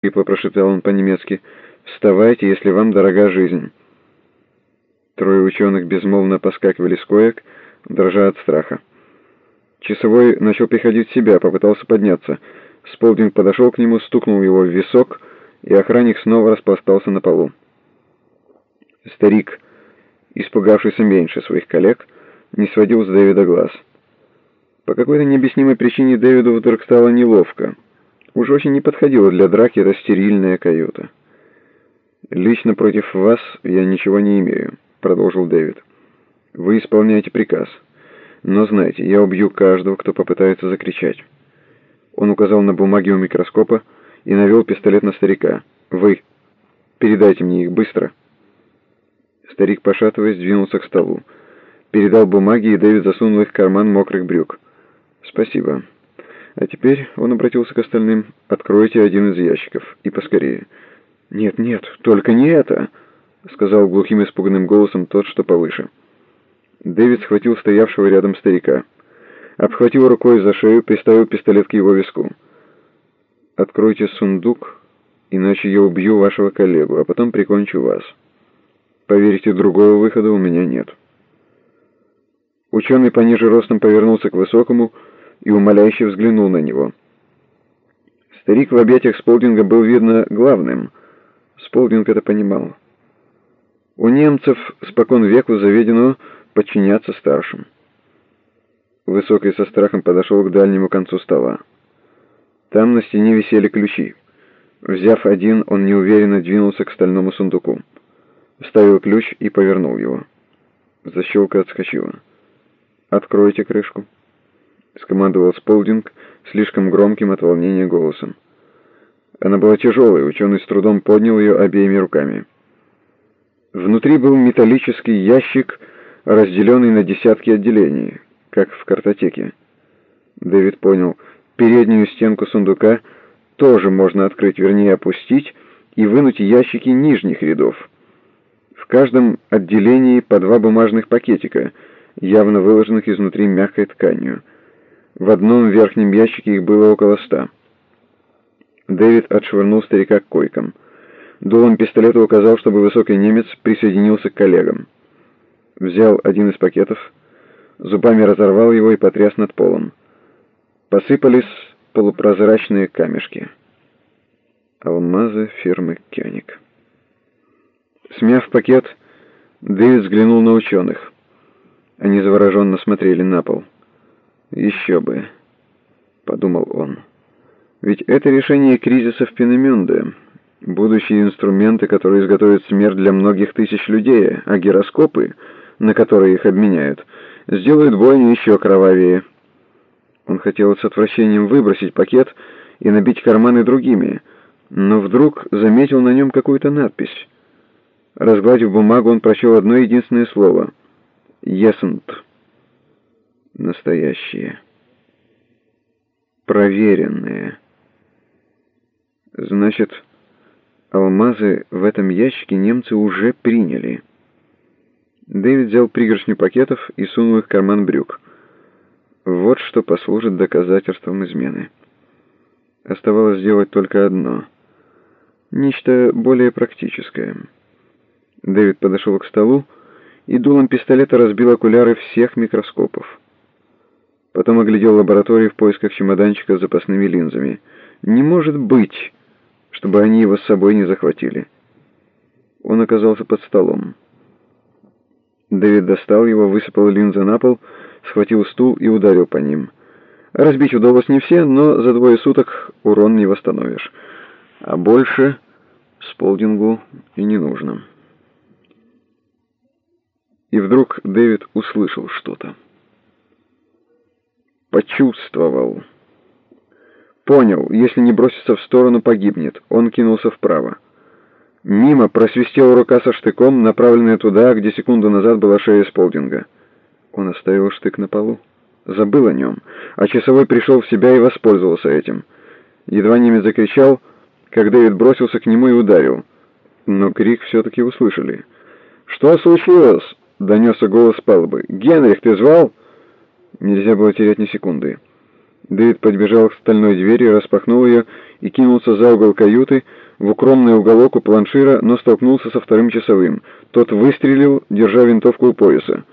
— хрипло прошептал он по-немецки. «Вставайте, если вам дорога жизнь». Трое ученых безмолвно поскакивали с коек, дрожа от страха. Часовой начал приходить в себя, попытался подняться. Сполдинг подошел к нему, стукнул его в висок, и охранник снова распластался на полу. Старик, испугавшийся меньше своих коллег, не сводил с Дэвида глаз. По какой-то необъяснимой причине Дэвиду вдруг стало неловко. Уж очень не подходила для драки эта стерильная каюта. «Лично против вас я ничего не имею», — продолжил Дэвид. «Вы исполняете приказ. Но знайте, я убью каждого, кто попытается закричать». Он указал на бумаги у микроскопа и навел пистолет на старика. «Вы! Передайте мне их быстро!» Старик, пошатываясь, двинулся к столу. Передал бумаги, и Дэвид засунул их в карман мокрых брюк. «Спасибо». А теперь он обратился к остальным. «Откройте один из ящиков. И поскорее». «Нет, нет, только не это!» — сказал глухим испуганным голосом тот, что повыше. Дэвид схватил стоявшего рядом старика. Обхватил рукой за шею, приставил пистолет к его виску. «Откройте сундук, иначе я убью вашего коллегу, а потом прикончу вас. Поверьте, другого выхода у меня нет». Ученый пониже ростом повернулся к высокому, и умоляюще взглянул на него. Старик в объятиях Сполдинга был, видно, главным. Сполдинг это понимал. У немцев спокон веку заведено подчиняться старшим. Высокий со страхом подошел к дальнему концу стола. Там на стене висели ключи. Взяв один, он неуверенно двинулся к стальному сундуку. Вставил ключ и повернул его. Защелка отскочила. «Откройте крышку». — скомандовал Сполдинг слишком громким от волнения голосом. Она была тяжелой, ученый с трудом поднял ее обеими руками. Внутри был металлический ящик, разделенный на десятки отделений, как в картотеке. Дэвид понял, переднюю стенку сундука тоже можно открыть, вернее опустить, и вынуть ящики нижних рядов. В каждом отделении по два бумажных пакетика, явно выложенных изнутри мягкой тканью. В одном верхнем ящике их было около ста. Дэвид отшвырнул старика к койкам. Дулом пистолета указал, чтобы высокий немец присоединился к коллегам. Взял один из пакетов, зубами разорвал его и потряс над полом. Посыпались полупрозрачные камешки. Алмазы фирмы «Кёник». Смяв пакет, Дэвид взглянул на ученых. Они завороженно смотрели на пол. «Еще бы», — подумал он. «Ведь это решение кризиса в Пенемюнде, будущие инструменты, которые изготовят смерть для многих тысяч людей, а гироскопы, на которые их обменяют, сделают бойню еще кровавее». Он хотел с отвращением выбросить пакет и набить карманы другими, но вдруг заметил на нем какую-то надпись. Разгладив бумагу, он прочел одно единственное слово — «Есент» настоящие, проверенные. Значит, алмазы в этом ящике немцы уже приняли. Дэвид взял пригоршню пакетов и сунул их в карман брюк. Вот что послужит доказательством измены. Оставалось сделать только одно. Нечто более практическое. Дэвид подошел к столу и дулом пистолета разбил окуляры всех микроскопов. Потом оглядел лабораторию в поисках чемоданчика с запасными линзами. Не может быть, чтобы они его с собой не захватили. Он оказался под столом. Дэвид достал его, высыпал линзы на пол, схватил стул и ударил по ним. Разбить удалось не все, но за двое суток урон не восстановишь. А больше Сполдингу и не нужно. И вдруг Дэвид услышал что-то почувствовал. Понял, если не бросится в сторону, погибнет. Он кинулся вправо. Мимо просвистела рука со штыком, направленная туда, где секунду назад была шея Сполдинга. Он оставил штык на полу. Забыл о нем, а часовой пришел в себя и воспользовался этим. Едва немец закричал, как Дэвид бросился к нему и ударил. Но крик все-таки услышали. «Что случилось?» — донесся голос палубы. «Генрих, ты звал?» Нельзя было терять ни секунды. Дэвид подбежал к стальной двери, распахнул ее и кинулся за угол каюты, в укромный уголок у планшира, но столкнулся со вторым часовым. Тот выстрелил, держа винтовку у пояса.